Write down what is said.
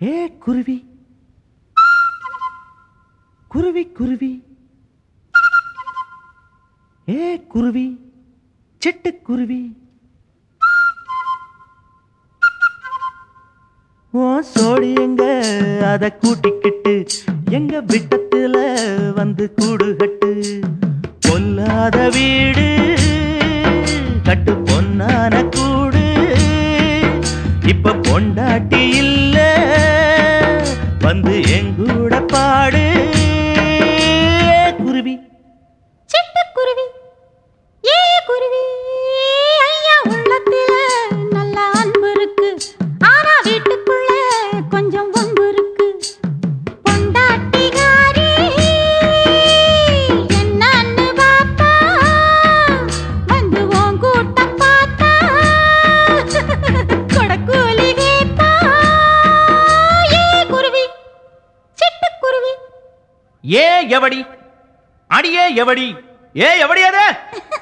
ஏ குருவி? குருவி குருவி. ஏ குருவி? சிட்டுக்குருவி ஓ சோடி எங்க? அத கூட்டிக்கிட்டு எங்க விட்டத்துல வந்து கூடு கட்டு பொல்லாத வீடு கட்டு பொன்னான கூடு. இப்ப பொண்டாட்டியில் வந்து எங்கூட பாடு. குருவி. சிட்டுக்குருவி ஏ எவடி? அடியே எவடி? ஏ எவடி அது?